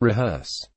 Rehearse.